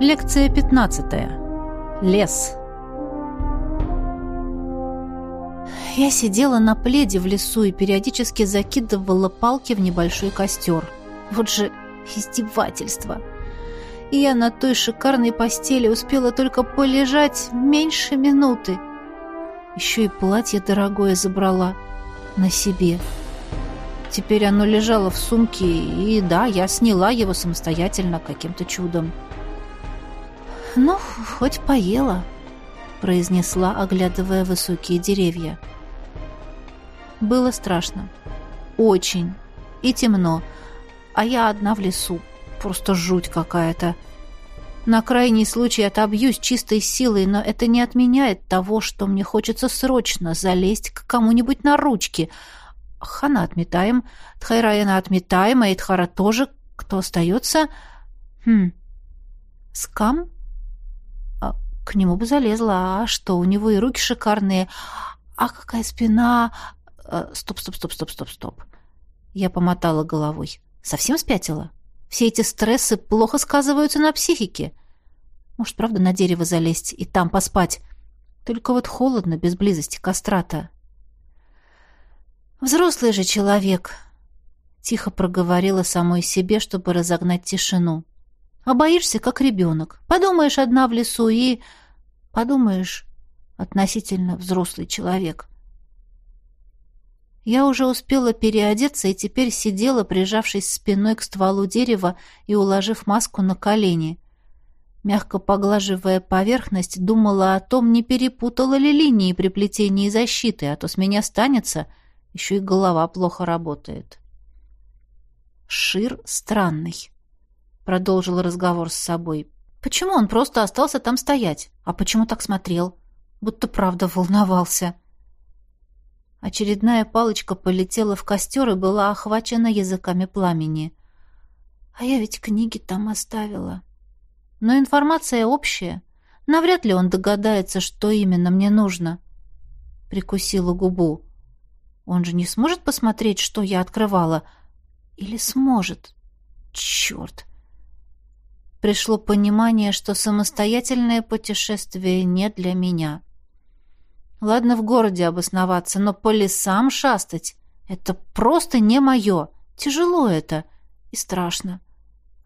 Лекция 15. Лес. Я сидела на пледе в лесу и периодически закидывала палки в небольшой костер. Вот же издевательство. И я на той шикарной постели успела только полежать меньше минуты. Еще и платье дорогое забрала на себе. Теперь оно лежало в сумке, и да, я сняла его самостоятельно каким-то чудом. «Ну, хоть поела», — произнесла, оглядывая высокие деревья. Было страшно. Очень. И темно. А я одна в лесу. Просто жуть какая-то. На крайний случай отобьюсь чистой силой, но это не отменяет того, что мне хочется срочно залезть к кому-нибудь на ручки. Хана отметаем, Тхайраяна отметаем, а Эдхара тоже. Кто остается? Хм. Скам? К нему бы залезла, а что, у него и руки шикарные. А какая спина... Э, стоп, стоп, стоп, стоп, стоп, стоп. Я помотала головой. Совсем спятила? Все эти стрессы плохо сказываются на психике. Может, правда, на дерево залезть и там поспать? Только вот холодно, без близости кастрата. «Взрослый же человек», — тихо проговорила самой себе, чтобы разогнать тишину. «А боишься, как ребенок. Подумаешь одна в лесу и...» Подумаешь, относительно взрослый человек. Я уже успела переодеться и теперь сидела, прижавшись спиной к стволу дерева и уложив маску на колени. Мягко поглаживая поверхность, думала о том, не перепутала ли линии при плетении защиты, а то с меня станется, еще и голова плохо работает. «Шир странный», — продолжил разговор с собой. Почему он просто остался там стоять? А почему так смотрел? Будто правда волновался. Очередная палочка полетела в костер и была охвачена языками пламени. А я ведь книги там оставила. Но информация общая. Навряд ли он догадается, что именно мне нужно. Прикусила губу. Он же не сможет посмотреть, что я открывала. Или сможет? Черт! Пришло понимание, что самостоятельное путешествие не для меня. Ладно в городе обосноваться, но по лесам шастать — это просто не мое. Тяжело это и страшно.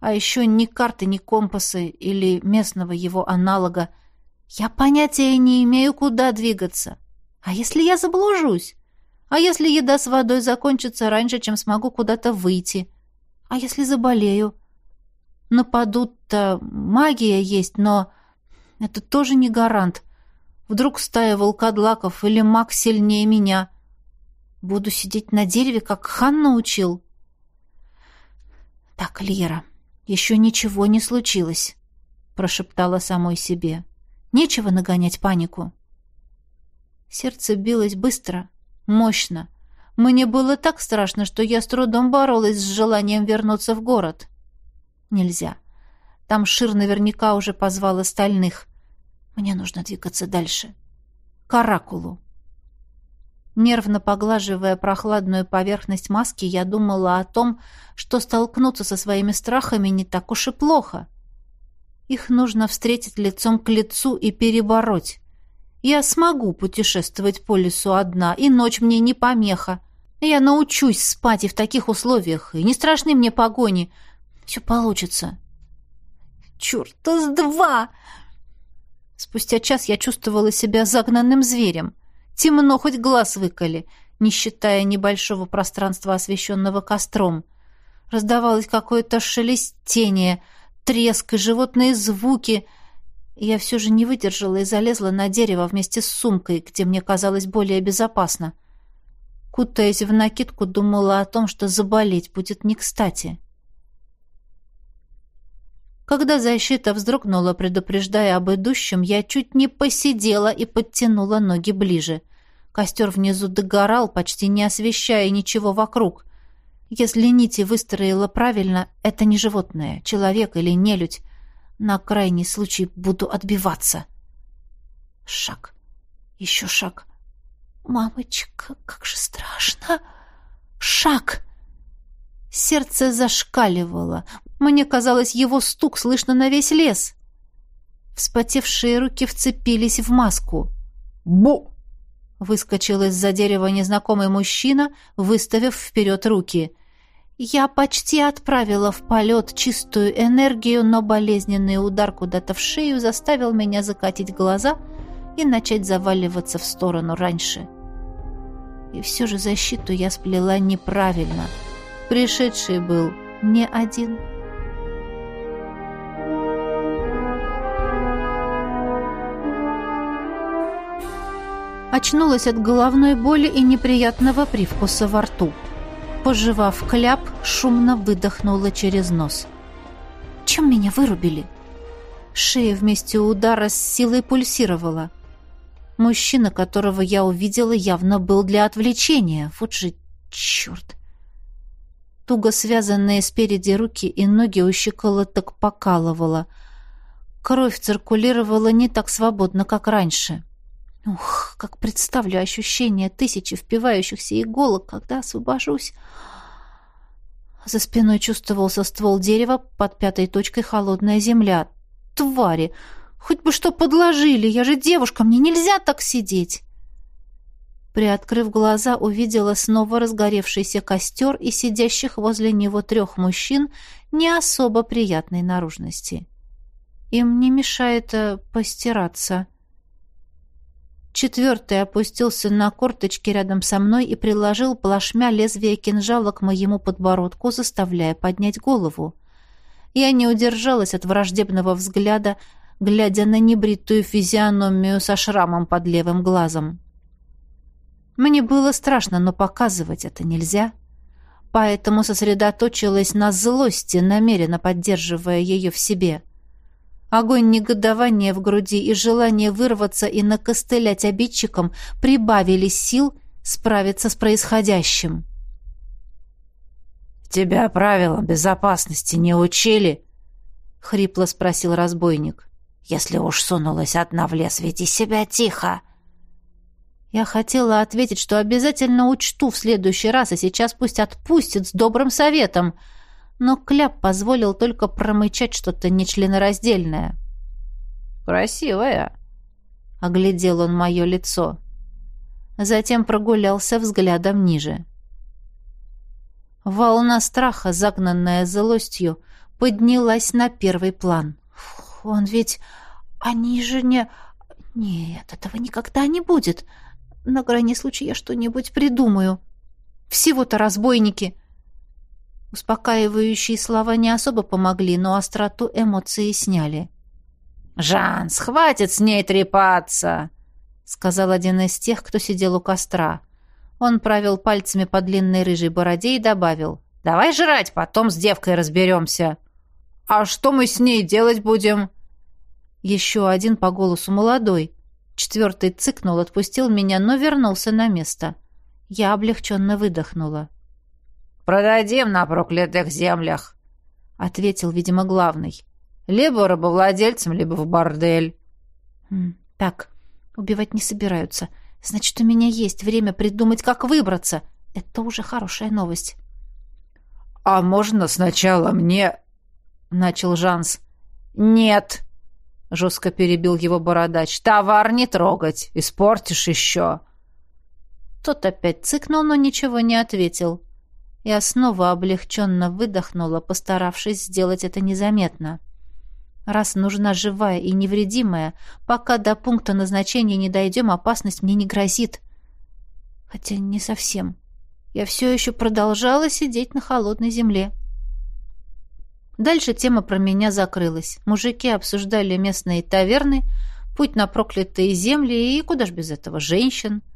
А еще ни карты, ни компасы или местного его аналога. Я понятия не имею, куда двигаться. А если я заблужусь? А если еда с водой закончится раньше, чем смогу куда-то выйти? А если заболею? Нападут-то магия есть, но это тоже не гарант. Вдруг стая волкодлаков или маг сильнее меня. Буду сидеть на дереве, как хан научил. Так, Лера, еще ничего не случилось, прошептала самой себе. Нечего нагонять панику. Сердце билось быстро, мощно. Мне было так страшно, что я с трудом боролась с желанием вернуться в город. Нельзя. Там Шир наверняка уже позвал остальных. Мне нужно двигаться дальше. К оракулу. Нервно поглаживая прохладную поверхность маски, я думала о том, что столкнуться со своими страхами не так уж и плохо. Их нужно встретить лицом к лицу и перебороть. Я смогу путешествовать по лесу одна, и ночь мне не помеха. Я научусь спать и в таких условиях, и не страшны мне погони, все получится. Черт-то с два! Спустя час я чувствовала себя загнанным зверем. Темно, хоть глаз выколи, не считая небольшого пространства, освещенного костром. Раздавалось какое-то шелестение, треск и животные звуки. Я все же не выдержала и залезла на дерево вместе с сумкой, где мне казалось более безопасно. Кутаясь в накидку, думала о том, что заболеть будет не кстати. Когда защита вздрогнула, предупреждая об идущем, я чуть не посидела и подтянула ноги ближе. Костер внизу догорал, почти не освещая ничего вокруг. Если нити выстроила правильно, это не животное, человек или нелюдь. На крайний случай буду отбиваться. Шаг. Еще шаг. «Мамочка, как же страшно!» «Шаг!» Сердце зашкаливало. Мне казалось, его стук слышно на весь лес. Вспотевшие руки вцепились в маску. «Бу!» Выскочил из-за дерева незнакомый мужчина, выставив вперед руки. Я почти отправила в полет чистую энергию, но болезненный удар куда-то в шею заставил меня закатить глаза и начать заваливаться в сторону раньше. И все же защиту я сплела неправильно. Пришедший был не один. Очнулась от головной боли и неприятного привкуса во рту. Пожевав кляп, шумно выдохнула через нос. Чем меня вырубили? Шея вместе удара с силой пульсировала. Мужчина, которого я увидела, явно был для отвлечения. Вот же черт! Туго связанные спереди руки и ноги у щиколоток покалывало. Кровь циркулировала не так свободно, как раньше. Ух, как представлю ощущение тысячи впивающихся иголок, когда освобожусь. За спиной чувствовался ствол дерева, под пятой точкой холодная земля. Твари! Хоть бы что подложили, я же девушка, мне нельзя так сидеть. Приоткрыв глаза, увидела снова разгоревшийся костер и сидящих возле него трех мужчин не особо приятной наружности. Им не мешает э, постираться. Четвертый опустился на корточки рядом со мной и приложил плашмя лезвие кинжала к моему подбородку, заставляя поднять голову. Я не удержалась от враждебного взгляда, глядя на небритую физиономию со шрамом под левым глазом. Мне было страшно, но показывать это нельзя. Поэтому сосредоточилась на злости, намеренно поддерживая ее в себе — Огонь негодования в груди и желание вырваться и накостылять обидчикам прибавили сил справиться с происходящим. «Тебя правилам безопасности не учили?» — хрипло спросил разбойник. «Если уж сунулась одна в лес, веди себя тихо!» Я хотела ответить, что обязательно учту в следующий раз, и сейчас пусть отпустит с добрым советом — но Кляп позволил только промычать что-то нечленораздельное. «Красивая!» — оглядел он мое лицо. Затем прогулялся взглядом ниже. Волна страха, загнанная злостью, поднялась на первый план. «Он ведь... Они же не... Нет, этого никогда не будет. На крайний случай я что-нибудь придумаю. Всего-то разбойники!» Успокаивающие слова не особо помогли, но остроту эмоции сняли. «Жан, хватит с ней трепаться!» — сказал один из тех, кто сидел у костра. Он провел пальцами по длинной рыжей бороде и добавил. «Давай жрать, потом с девкой разберемся». «А что мы с ней делать будем?» Еще один по голосу молодой. Четвертый цыкнул, отпустил меня, но вернулся на место. Я облегченно выдохнула. «Продадим на проклятых землях», — ответил, видимо, главный. «Либо рабовладельцам, либо в бордель». «Так, убивать не собираются. Значит, у меня есть время придумать, как выбраться. Это уже хорошая новость». «А можно сначала мне...» — начал Жанс. «Нет», — жестко перебил его бородач. «Товар не трогать, испортишь еще». Тот опять цыкнул, но ничего не ответил. Я снова облегченно выдохнула, постаравшись сделать это незаметно. Раз нужна живая и невредимая, пока до пункта назначения не дойдем, опасность мне не грозит. Хотя не совсем. Я все еще продолжала сидеть на холодной земле. Дальше тема про меня закрылась. Мужики обсуждали местные таверны, путь на проклятые земли и, куда ж без этого, женщин. —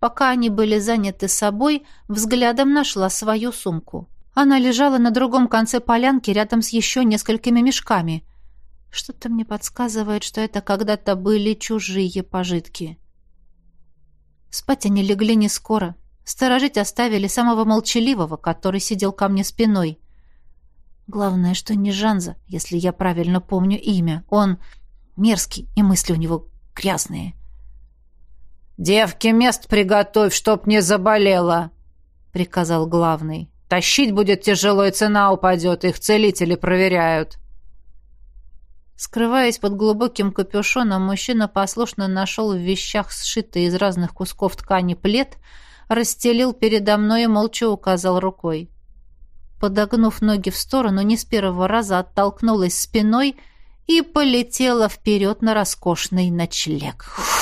Пока они были заняты собой, взглядом нашла свою сумку. Она лежала на другом конце полянки рядом с еще несколькими мешками. Что-то мне подсказывает, что это когда-то были чужие пожитки. Спать они легли не скоро. Сторожить оставили самого молчаливого, который сидел ко мне спиной. Главное, что не Жанза, если я правильно помню имя. Он мерзкий, и мысли у него грязные. «Девке мест приготовь, чтоб не заболела», — приказал главный. «Тащить будет тяжело, и цена упадет, их целители проверяют». Скрываясь под глубоким капюшоном, мужчина послушно нашел в вещах, сшитый из разных кусков ткани плед, расстелил передо мной и молча указал рукой. Подогнув ноги в сторону, не с первого раза оттолкнулась спиной и полетела вперед на роскошный ночлег. Уф!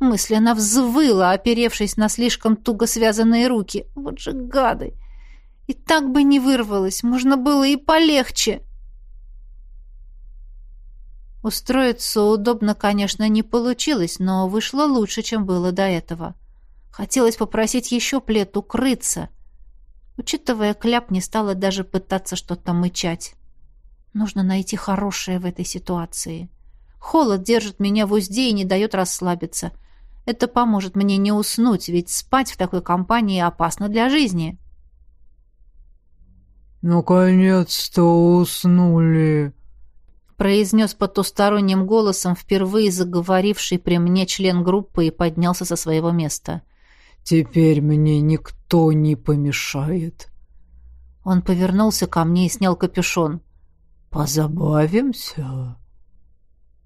Мысленно взвыла, оперевшись на слишком туго связанные руки. Вот же гады! И так бы не вырвалось, можно было и полегче. Устроиться удобно, конечно, не получилось, но вышло лучше, чем было до этого. Хотелось попросить еще плед укрыться. Учитывая кляп, не стала даже пытаться что-то мычать. Нужно найти хорошее в этой ситуации. Холод держит меня в узде и не дает расслабиться. Это поможет мне не уснуть, ведь спать в такой компании опасно для жизни. «Наконец-то уснули!» произнес потусторонним голосом впервые заговоривший при мне член группы и поднялся со своего места. «Теперь мне никто не помешает». Он повернулся ко мне и снял капюшон. «Позабавимся?»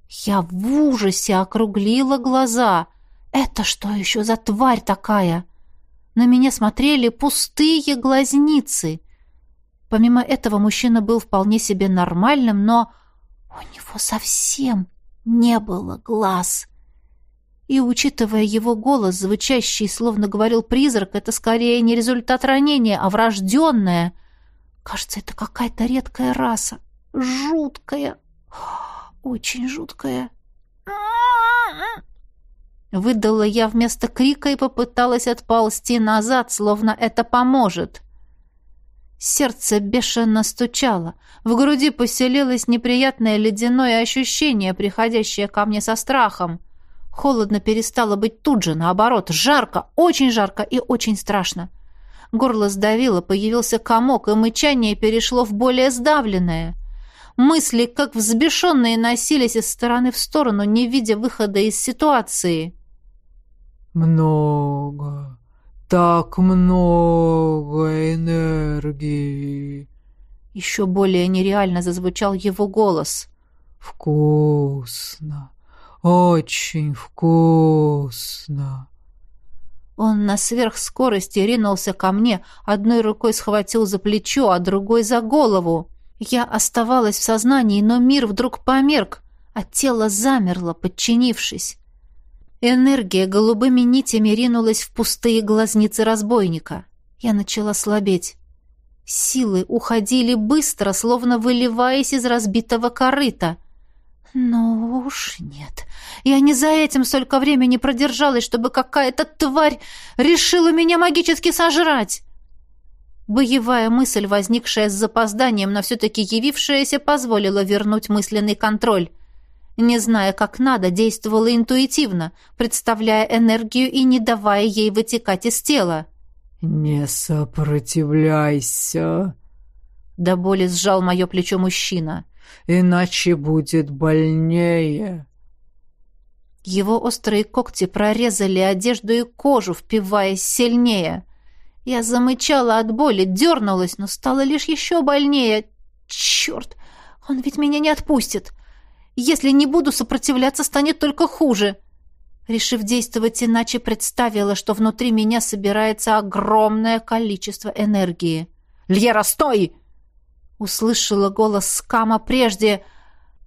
Я в ужасе округлила глаза. «Это что еще за тварь такая?» На меня смотрели пустые глазницы. Помимо этого, мужчина был вполне себе нормальным, но у него совсем не было глаз. И, учитывая его голос, звучащий, словно говорил призрак, это скорее не результат ранения, а врожденное. Кажется, это какая-то редкая раса. Жуткая. Очень жуткая. Выдала я вместо крика и попыталась отползти назад, словно это поможет. Сердце бешено стучало. В груди поселилось неприятное ледяное ощущение, приходящее ко мне со страхом. Холодно перестало быть тут же, наоборот, жарко, очень жарко и очень страшно. Горло сдавило, появился комок, и мычание перешло в более сдавленное. Мысли, как взбешенные, носились из стороны в сторону, не видя выхода из ситуации. «Много, так много энергии!» Еще более нереально зазвучал его голос. «Вкусно! Очень вкусно!» Он на сверхскорости ринулся ко мне, одной рукой схватил за плечо, а другой за голову. Я оставалась в сознании, но мир вдруг померк, а тело замерло, подчинившись. Энергия голубыми нитями ринулась в пустые глазницы разбойника. Я начала слабеть. Силы уходили быстро, словно выливаясь из разбитого корыта. Но уж нет. Я не за этим столько времени продержалась, чтобы какая-то тварь решила меня магически сожрать. Боевая мысль, возникшая с запозданием, но все-таки явившаяся, позволила вернуть мысленный контроль. Не зная, как надо, действовала интуитивно, представляя энергию и не давая ей вытекать из тела. «Не сопротивляйся!» До боли сжал мое плечо мужчина. «Иначе будет больнее!» Его острые когти прорезали одежду и кожу, впиваясь сильнее. Я замычала от боли, дернулась, но стало лишь еще больнее. Черт! Он ведь меня не отпустит! Если не буду сопротивляться, станет только хуже. Решив действовать иначе, представила, что внутри меня собирается огромное количество энергии. «Льера, стой!» Услышала голос Скама прежде.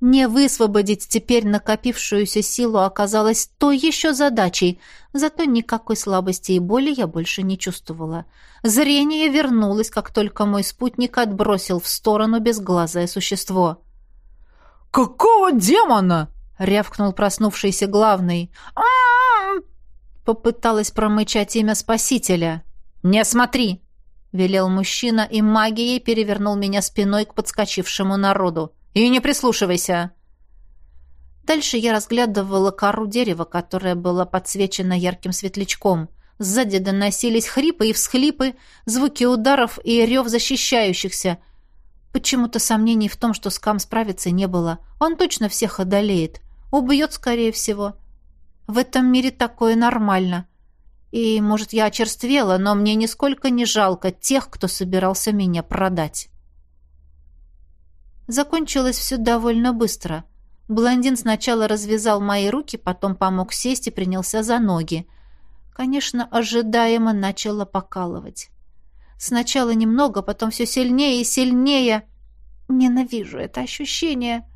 Не высвободить теперь накопившуюся силу оказалось той еще задачей, зато никакой слабости и боли я больше не чувствовала. Зрение вернулось, как только мой спутник отбросил в сторону безглазое существо. «Какого демона?» — рявкнул проснувшийся главный. а Попыталась промычать имя спасителя. «Не смотри!» — велел мужчина, и магией перевернул меня спиной к подскочившему народу. «И не прислушивайся!» Дальше я разглядывала кору дерева, которая была подсвечена ярким светлячком. Сзади доносились хрипы и всхлипы, звуки ударов и рев защищающихся — Почему-то сомнений в том, что Скам справится, не было. Он точно всех одолеет. Убьет, скорее всего. В этом мире такое нормально. И, может, я очерствела, но мне нисколько не жалко тех, кто собирался меня продать. Закончилось все довольно быстро. Блондин сначала развязал мои руки, потом помог сесть и принялся за ноги. Конечно, ожидаемо начало покалывать. Сначала немного, потом все сильнее и сильнее. Ненавижу это ощущение.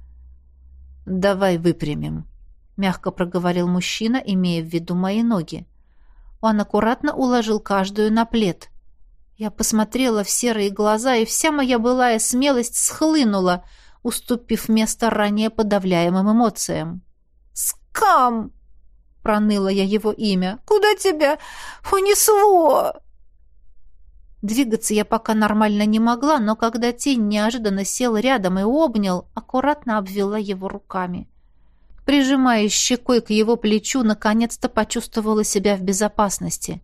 «Давай выпрямим», — мягко проговорил мужчина, имея в виду мои ноги. Он аккуратно уложил каждую на плед. Я посмотрела в серые глаза, и вся моя былая смелость схлынула, уступив место ранее подавляемым эмоциям. «Скам!» — проныла я его имя. «Куда тебя унесло?» Двигаться я пока нормально не могла, но когда тень неожиданно сел рядом и обнял, аккуратно обвела его руками. Прижимаясь щекой к его плечу, наконец-то почувствовала себя в безопасности.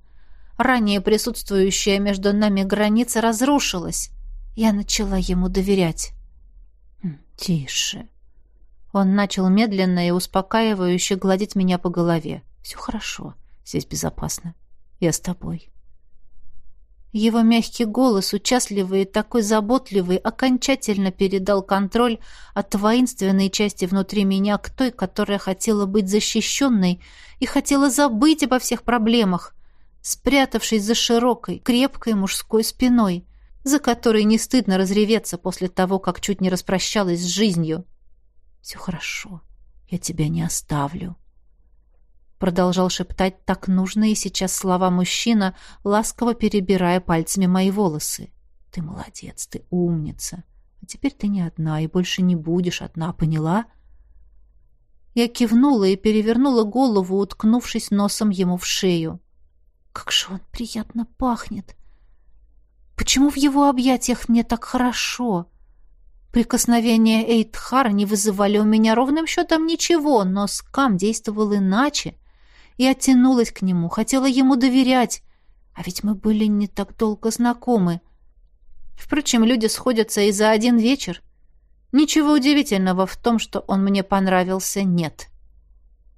Ранее присутствующая между нами граница разрушилась. Я начала ему доверять. «Хм, «Тише». Он начал медленно и успокаивающе гладить меня по голове. «Все хорошо, здесь безопасно. Я с тобой». Его мягкий голос, участливый и такой заботливый, окончательно передал контроль от воинственной части внутри меня к той, которая хотела быть защищенной и хотела забыть обо всех проблемах, спрятавшись за широкой, крепкой мужской спиной, за которой не стыдно разреветься после того, как чуть не распрощалась с жизнью. «Все хорошо, я тебя не оставлю», Продолжал шептать так нужные сейчас слова мужчина, ласково перебирая пальцами мои волосы. «Ты молодец, ты умница. А теперь ты не одна и больше не будешь одна, поняла?» Я кивнула и перевернула голову, уткнувшись носом ему в шею. «Как же он приятно пахнет! Почему в его объятиях мне так хорошо?» Прикосновения Эйтхара не вызывали у меня ровным счетом ничего, но Скам действовал иначе и оттянулась к нему, хотела ему доверять. А ведь мы были не так долго знакомы. Впрочем, люди сходятся и за один вечер. Ничего удивительного в том, что он мне понравился, нет.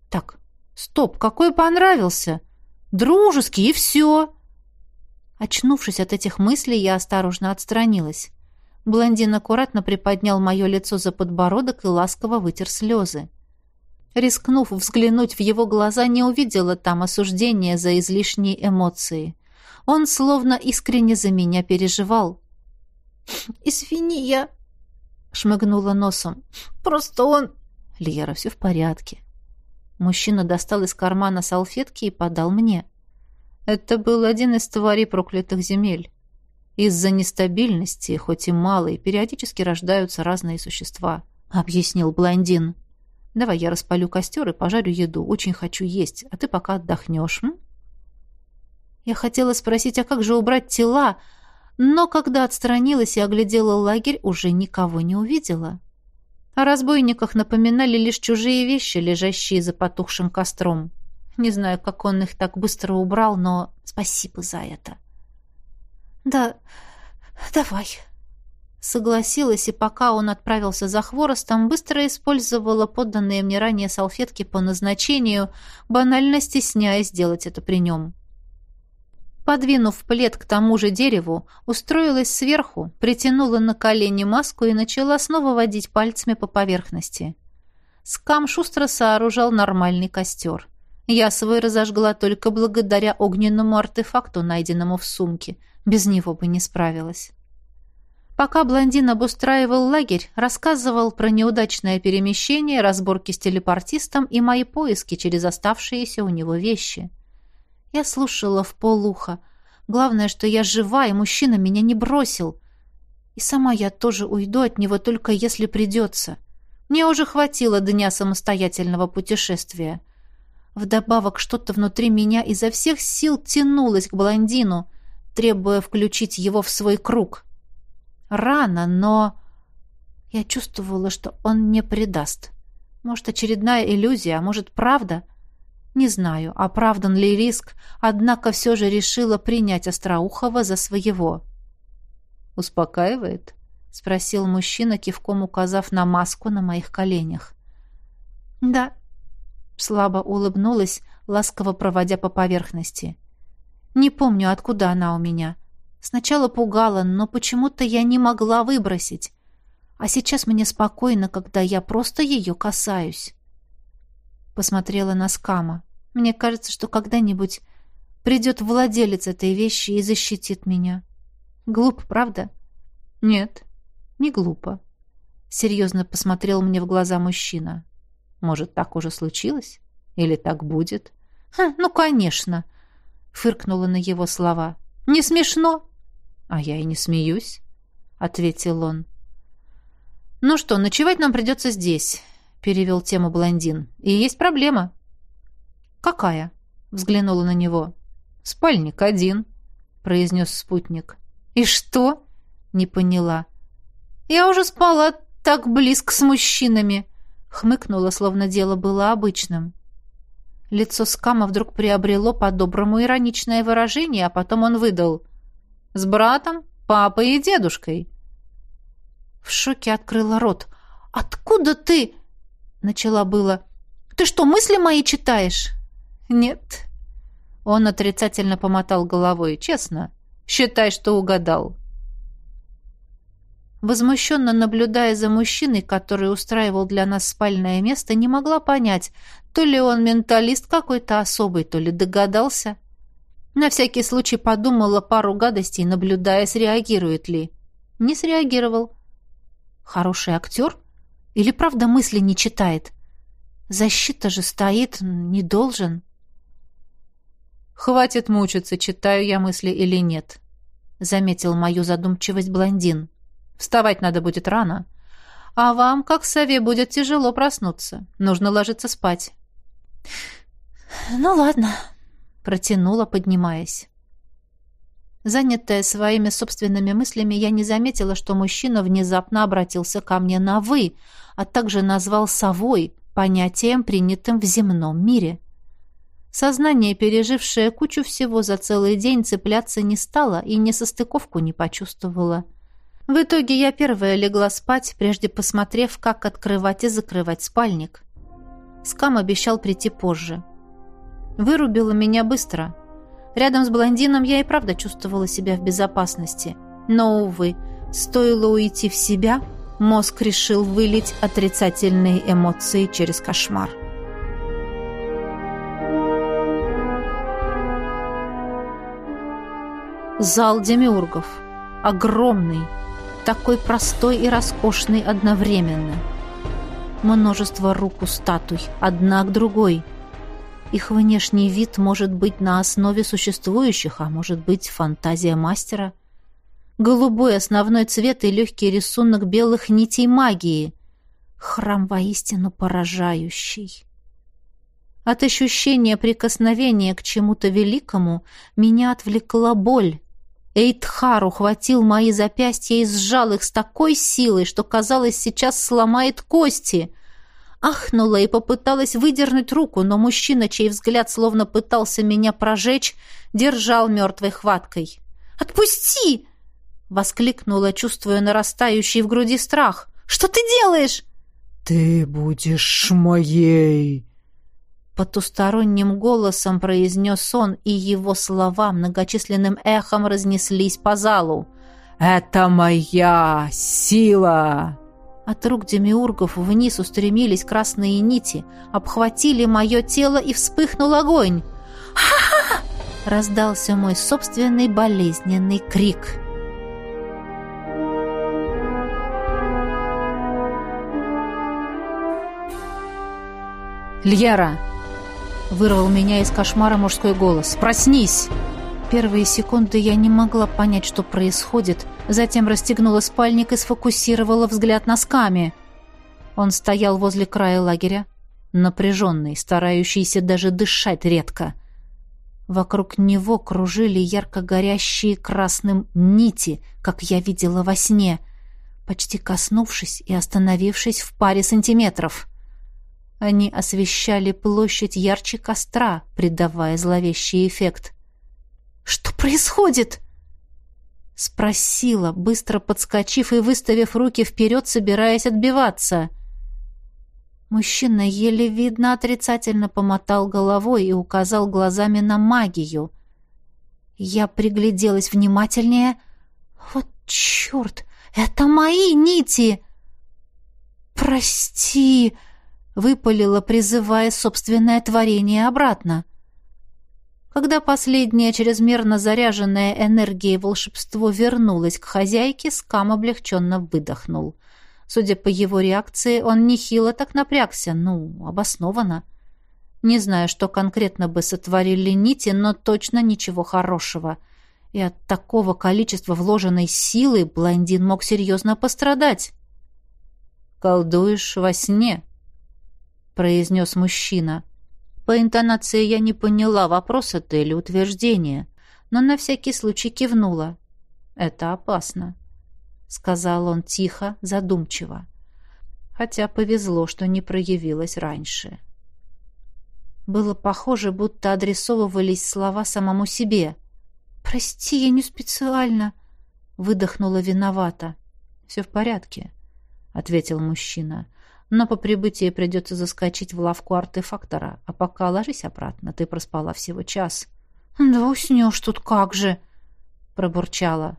Так, стоп, какой понравился? Дружеский, и все. Очнувшись от этих мыслей, я осторожно отстранилась. Блондин аккуратно приподнял мое лицо за подбородок и ласково вытер слезы. Рискнув взглянуть в его глаза, не увидела там осуждения за излишние эмоции. Он словно искренне за меня переживал. «Извини, я...» — шмыгнула носом. «Просто он...» «Лера, все в порядке». Мужчина достал из кармана салфетки и подал мне. Это был один из тварей проклятых земель. Из-за нестабильности, хоть и малой, периодически рождаются разные существа, — объяснил блондин. Давай я распалю костер и пожарю еду. Очень хочу есть, а ты пока отдохнешь. М? Я хотела спросить, а как же убрать тела? Но когда отстранилась и оглядела лагерь, уже никого не увидела. О разбойниках напоминали лишь чужие вещи, лежащие за потухшим костром. Не знаю, как он их так быстро убрал, но спасибо за это. «Да, давай», Согласилась, и пока он отправился за хворостом, быстро использовала подданные мне ранее салфетки по назначению, банально стесняясь делать это при нем. Подвинув плед к тому же дереву, устроилась сверху, притянула на колени маску и начала снова водить пальцами по поверхности. Скам шустро сооружал нормальный костер. Я свой разожгла только благодаря огненному артефакту, найденному в сумке. Без него бы не справилась. Пока блондин обустраивал лагерь, рассказывал про неудачное перемещение, разборки с телепортистом и мои поиски через оставшиеся у него вещи. Я слушала в полуха. Главное, что я жива, и мужчина меня не бросил. И сама я тоже уйду от него, только если придется. Мне уже хватило дня самостоятельного путешествия. Вдобавок что-то внутри меня изо всех сил тянулось к блондину, требуя включить его в свой круг — Рано, но... Я чувствовала, что он не предаст. Может, очередная иллюзия, а может, правда? Не знаю, оправдан ли риск, однако все же решила принять Остроухова за своего. «Успокаивает?» — спросил мужчина, кивком указав на маску на моих коленях. «Да», — слабо улыбнулась, ласково проводя по поверхности. «Не помню, откуда она у меня. Сначала пугала, но почему-то я не могла выбросить. А сейчас мне спокойно, когда я просто ее касаюсь. Посмотрела на Скама. Мне кажется, что когда-нибудь придет владелец этой вещи и защитит меня. Глупо, правда? Нет, не глупо. Серьезно посмотрел мне в глаза мужчина. Может, так уже случилось? Или так будет? Ха, ну, конечно, фыркнула на его слова. Не смешно? А я и не смеюсь, ответил он. Ну что, ночевать нам придется здесь, перевел тему блондин. И есть проблема. Какая? взглянула на него. Спальник один, произнес спутник. И что? не поняла. Я уже спала так близко с мужчинами, хмыкнула, словно дело было обычным. Лицо Скама вдруг приобрело по-доброму ироничное выражение, а потом он выдал. «С братом, папой и дедушкой». В шоке открыла рот. «Откуда ты?» Начала было. «Ты что, мысли мои читаешь?» «Нет». Он отрицательно помотал головой. «Честно, считай, что угадал». Возмущенно наблюдая за мужчиной, который устраивал для нас спальное место, не могла понять, то ли он менталист какой-то особый, то ли догадался. На всякий случай подумала пару гадостей, наблюдая, среагирует ли. Не среагировал. Хороший актер? Или правда мысли не читает? Защита же стоит, не должен. «Хватит мучиться, читаю я мысли или нет», — заметил мою задумчивость блондин. Вставать надо будет рано. А вам, как сове, будет тяжело проснуться. Нужно ложиться спать. Ну ладно, протянула, поднимаясь. Занятая своими собственными мыслями, я не заметила, что мужчина внезапно обратился ко мне на «вы», а также назвал «совой», понятием, принятым в земном мире. Сознание, пережившее кучу всего за целый день, цепляться не стало и несостыковку не почувствовала. — в итоге я первая легла спать, прежде посмотрев, как открывать и закрывать спальник. Скам обещал прийти позже. Вырубила меня быстро. Рядом с блондином я и правда чувствовала себя в безопасности. Но, увы, стоило уйти в себя, мозг решил вылить отрицательные эмоции через кошмар. Зал демиургов. Огромный, такой простой и роскошный одновременно. Множество рук у статуй, одна к другой. Их внешний вид может быть на основе существующих, а может быть фантазия мастера. Голубой основной цвет и легкий рисунок белых нитей магии. Храм воистину поражающий. От ощущения прикосновения к чему-то великому меня отвлекла боль, Эйтхар ухватил мои запястья и сжал их с такой силой, что, казалось, сейчас сломает кости. Ахнула и попыталась выдернуть руку, но мужчина, чей взгляд словно пытался меня прожечь, держал мертвой хваткой. «Отпусти!» — воскликнула, чувствуя нарастающий в груди страх. «Что ты делаешь?» «Ты будешь моей!» Потусторонним голосом произнес он, и его слова многочисленным эхом разнеслись по залу. «Это моя сила!» От рук демиургов вниз устремились красные нити, обхватили мое тело и вспыхнул огонь. «Ха-ха!» — раздался мой собственный болезненный крик. «Льера!» Вырвал меня из кошмара мужской голос. «Проснись!» Первые секунды я не могла понять, что происходит, затем расстегнула спальник и сфокусировала взгляд на скаме. Он стоял возле края лагеря, напряженный, старающийся даже дышать редко. Вокруг него кружили ярко горящие красным нити, как я видела во сне, почти коснувшись и остановившись в паре сантиметров. Они освещали площадь ярче костра, придавая зловещий эффект. «Что происходит?» Спросила, быстро подскочив и выставив руки вперед, собираясь отбиваться. Мужчина еле видно отрицательно помотал головой и указал глазами на магию. Я пригляделась внимательнее. «Вот черт! Это мои нити!» «Прости!» — выпалила, призывая собственное творение обратно. Когда последнее чрезмерно заряженное энергией волшебство вернулось к хозяйке, Скам облегченно выдохнул. Судя по его реакции, он нехило так напрягся, ну, обоснованно. Не знаю, что конкретно бы сотворили нити, но точно ничего хорошего. И от такого количества вложенной силы блондин мог серьезно пострадать. «Колдуешь во сне», — произнес мужчина. По интонации я не поняла, вопрос это или утверждение, но на всякий случай кивнула. «Это опасно», — сказал он тихо, задумчиво. Хотя повезло, что не проявилось раньше. Было похоже, будто адресовывались слова самому себе. «Прости, я не специально», — выдохнула виновата. «Все в порядке», ответил мужчина. Но по прибытии придется заскочить в лавку артефактора, а пока ложись обратно, ты проспала всего час. Да уснешь тут как же, пробурчала.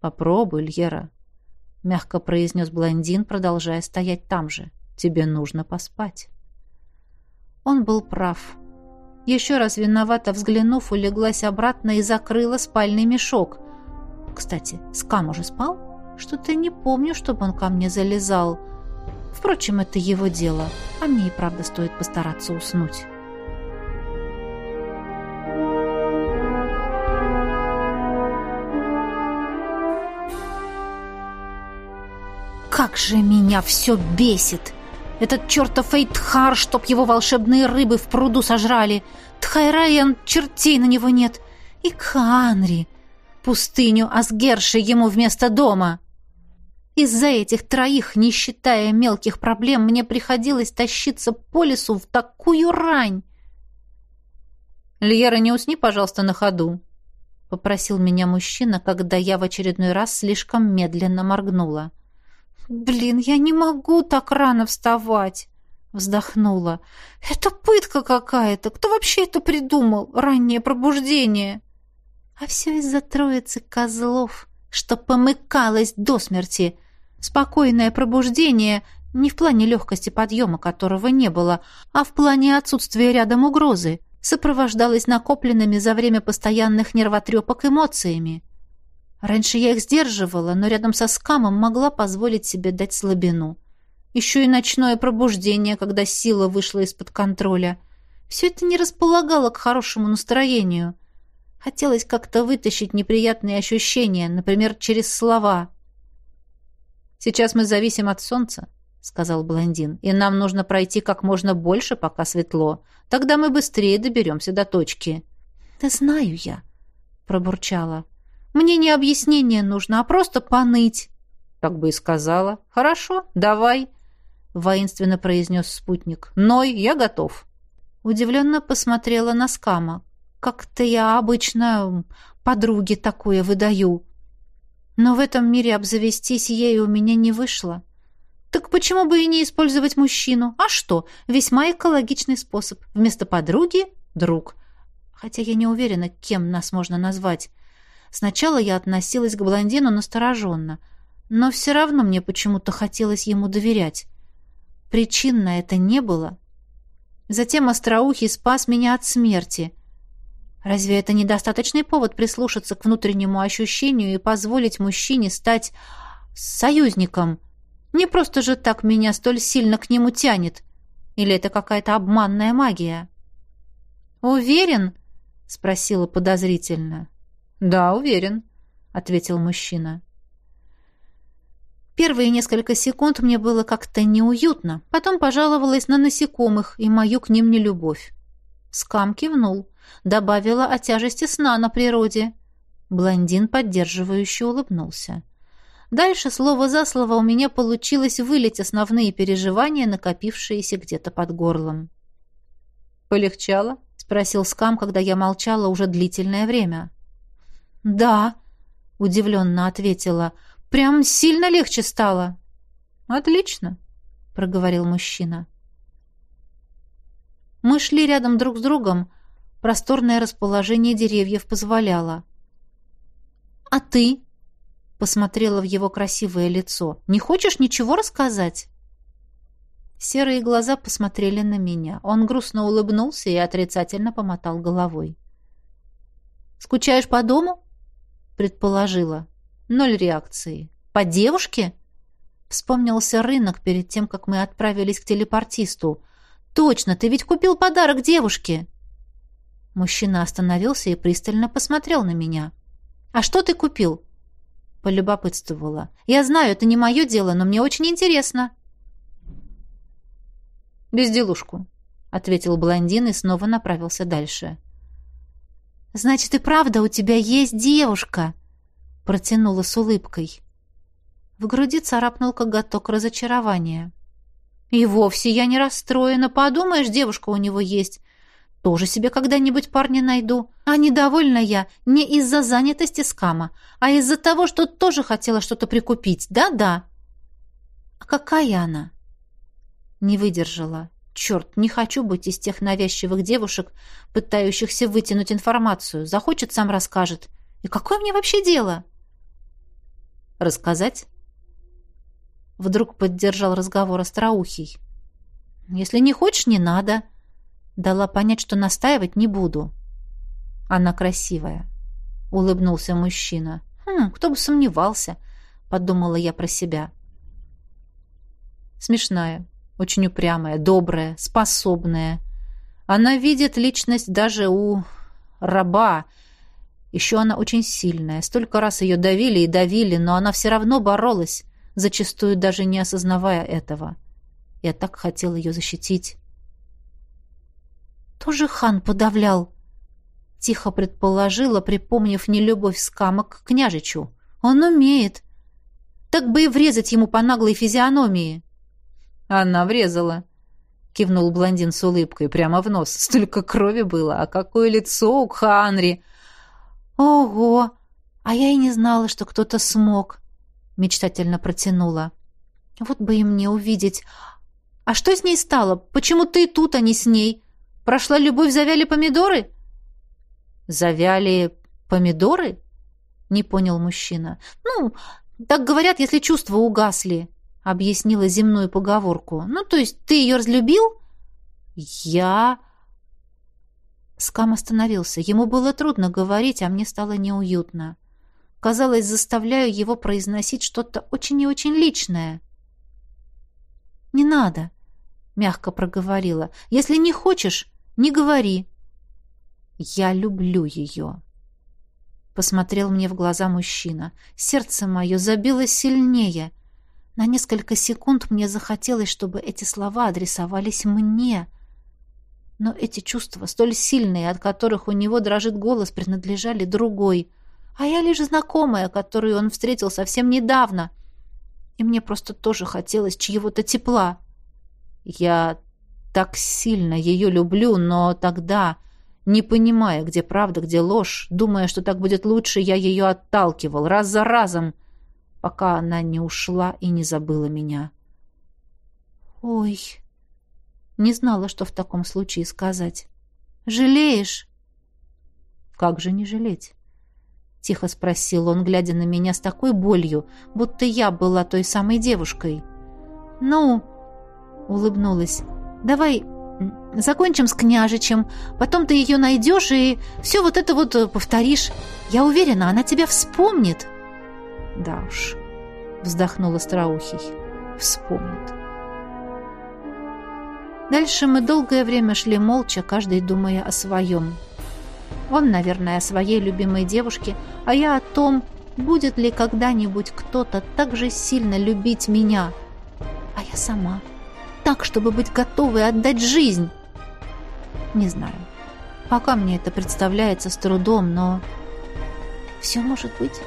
Попробуй, Льера, мягко произнес блондин, продолжая стоять там же. Тебе нужно поспать. Он был прав. Еще раз виновато взглянув, улеглась обратно и закрыла спальный мешок. Кстати, Скам уже спал? Что-то не помню, чтобы он ко мне залезал. Впрочем, это его дело, а мне и правда стоит постараться уснуть. Как же меня все бесит! Этот чертов Эйтхар, чтоб его волшебные рыбы в пруду сожрали! Тхайраян, чертей на него нет! И Канри! Пустыню Асгерши ему вместо дома!» Из-за этих троих, не считая мелких проблем, мне приходилось тащиться по лесу в такую рань. «Льера, не усни, пожалуйста, на ходу», — попросил меня мужчина, когда я в очередной раз слишком медленно моргнула. «Блин, я не могу так рано вставать!» — вздохнула. «Это пытка какая-то! Кто вообще это придумал? Раннее пробуждение!» «А все из-за троицы козлов!» что помыкалось до смерти. Спокойное пробуждение не в плане легкости подъема, которого не было, а в плане отсутствия рядом угрозы, сопровождалось накопленными за время постоянных нервотрепок эмоциями. Раньше я их сдерживала, но рядом со скамом могла позволить себе дать слабину. Еще и ночное пробуждение, когда сила вышла из-под контроля. Все это не располагало к хорошему настроению. Хотелось как-то вытащить неприятные ощущения, например, через слова. «Сейчас мы зависим от солнца», — сказал блондин, «и нам нужно пройти как можно больше, пока светло. Тогда мы быстрее доберемся до точки». «Да знаю я», — пробурчала. «Мне не объяснение нужно, а просто поныть». «Так бы и сказала. Хорошо, давай», — воинственно произнес спутник. «Ной, я готов». Удивленно посмотрела на Скама. Как-то я обычно подруге такое выдаю. Но в этом мире обзавестись ей у меня не вышло. Так почему бы и не использовать мужчину? А что? Весьма экологичный способ. Вместо подруги — друг. Хотя я не уверена, кем нас можно назвать. Сначала я относилась к блондину настороженно, но все равно мне почему-то хотелось ему доверять. Причин на это не было. Затем Остроухий спас меня от смерти. Разве это недостаточный повод прислушаться к внутреннему ощущению и позволить мужчине стать союзником? Не просто же так меня столь сильно к нему тянет. Или это какая-то обманная магия? «Уверен?» — спросила подозрительно. «Да, уверен», — ответил мужчина. Первые несколько секунд мне было как-то неуютно. Потом пожаловалась на насекомых и мою к ним нелюбовь. Скам кивнул добавила о тяжести сна на природе. Блондин поддерживающе улыбнулся. Дальше слово за слово у меня получилось вылить основные переживания, накопившиеся где-то под горлом. «Полегчало?» — спросил Скам, когда я молчала уже длительное время. «Да», — удивленно ответила. «Прям сильно легче стало». «Отлично», — проговорил мужчина. Мы шли рядом друг с другом, Просторное расположение деревьев позволяло. «А ты?» — посмотрела в его красивое лицо. «Не хочешь ничего рассказать?» Серые глаза посмотрели на меня. Он грустно улыбнулся и отрицательно помотал головой. «Скучаешь по дому?» Предположила. Ноль реакции. «По девушке?» Вспомнился рынок перед тем, как мы отправились к телепортисту. «Точно, ты ведь купил подарок девушке!» Мужчина остановился и пристально посмотрел на меня. «А что ты купил?» Полюбопытствовала. «Я знаю, это не мое дело, но мне очень интересно». «Безделушку», — ответил блондин и снова направился дальше. «Значит, и правда у тебя есть девушка?» — протянула с улыбкой. В груди царапнул коготок разочарования. «И вовсе я не расстроена. Подумаешь, девушка у него есть. Тоже себе когда-нибудь парня найду. А недовольна я не из-за занятости скама, а из-за того, что тоже хотела что-то прикупить. Да-да». «А какая она?» Не выдержала. Черт, не хочу быть из тех навязчивых девушек, пытающихся вытянуть информацию. Захочет, сам расскажет. И какое мне вообще дело? Рассказать? Вдруг поддержал разговор остроухий. Если не хочешь, не надо. Дала понять, что настаивать не буду. Она красивая. Улыбнулся мужчина. Хм, кто бы сомневался, подумала я про себя. Смешная, очень упрямая, добрая, способная. Она видит личность даже у раба. Еще она очень сильная. Столько раз ее давили и давили, но она все равно боролась, зачастую даже не осознавая этого. Я так хотел ее защитить. «Тоже хан подавлял?» Тихо предположила, припомнив нелюбовь скамок к княжичу. «Он умеет. Так бы и врезать ему по наглой физиономии». Она врезала. Кивнул блондин с улыбкой прямо в нос. Столько крови было, а какое лицо у Кханри! Ого! А я и не знала, что кто-то смог. Мечтательно протянула. Вот бы и мне увидеть. А что с ней стало? Почему ты тут, а не с ней? Прошла любовь, завяли помидоры? Завяли помидоры? Не понял мужчина. Ну, так говорят, если чувства угасли объяснила земную поговорку. «Ну, то есть ты ее разлюбил?» «Я...» Скам остановился. Ему было трудно говорить, а мне стало неуютно. Казалось, заставляю его произносить что-то очень и очень личное. «Не надо», — мягко проговорила. «Если не хочешь, не говори». «Я люблю ее», — посмотрел мне в глаза мужчина. Сердце мое забилось сильнее — на несколько секунд мне захотелось, чтобы эти слова адресовались мне. Но эти чувства, столь сильные, от которых у него дрожит голос, принадлежали другой. А я лишь знакомая, которую он встретил совсем недавно. И мне просто тоже хотелось чьего-то тепла. Я так сильно ее люблю, но тогда, не понимая, где правда, где ложь, думая, что так будет лучше, я ее отталкивал раз за разом — пока она не ушла и не забыла меня. «Ой!» Не знала, что в таком случае сказать. «Жалеешь?» «Как же не жалеть?» Тихо спросил он, глядя на меня с такой болью, будто я была той самой девушкой. «Ну...» — улыбнулась. «Давай закончим с княжичем, потом ты ее найдешь и все вот это вот э, повторишь. Я уверена, она тебя вспомнит». Да уж, вздохнул Остроухий. Вспомнит. Дальше мы долгое время шли молча, каждый думая о своем. Он, наверное, о своей любимой девушке, а я о том, будет ли когда-нибудь кто-то так же сильно любить меня. А я сама. Так, чтобы быть готовой отдать жизнь. Не знаю. Пока мне это представляется с трудом, но... Все может быть.